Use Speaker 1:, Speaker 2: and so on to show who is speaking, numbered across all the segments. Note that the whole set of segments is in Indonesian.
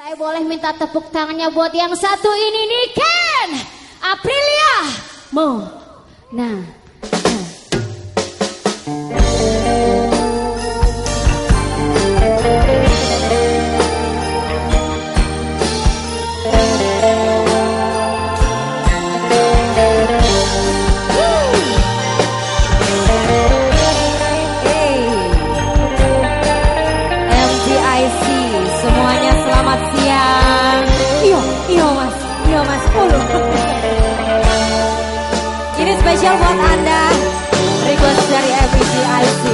Speaker 1: Saya boleh minta tepuk tangannya buat yang satu ini nih Ken Aprilia Mo Nah
Speaker 2: spesial buat Anda. Request dari MVGIC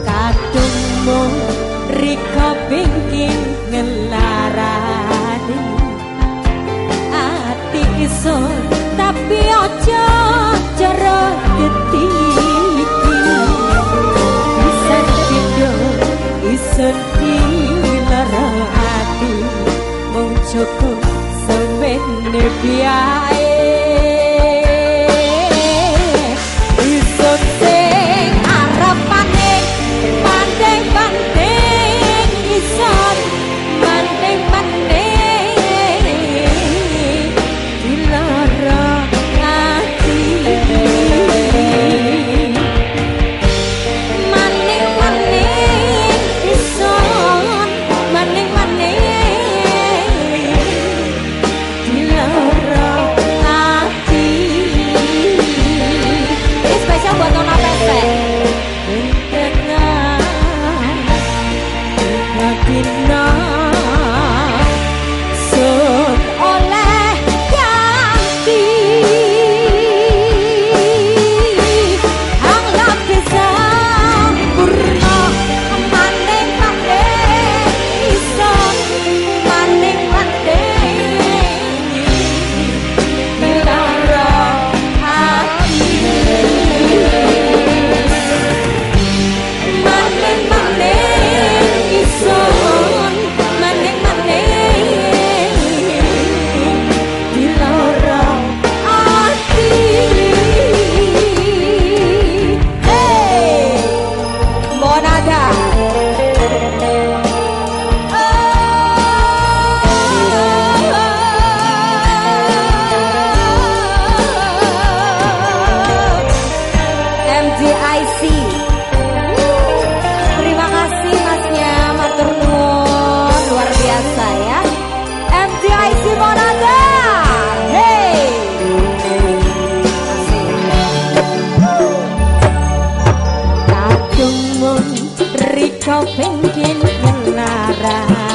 Speaker 2: Kadungmu Riko pingin ngelarani. Ati iso tapi ojo cara ketiki. Bisa tidur, dilara hati. Mau cukup semene biaya chopping kin nang larang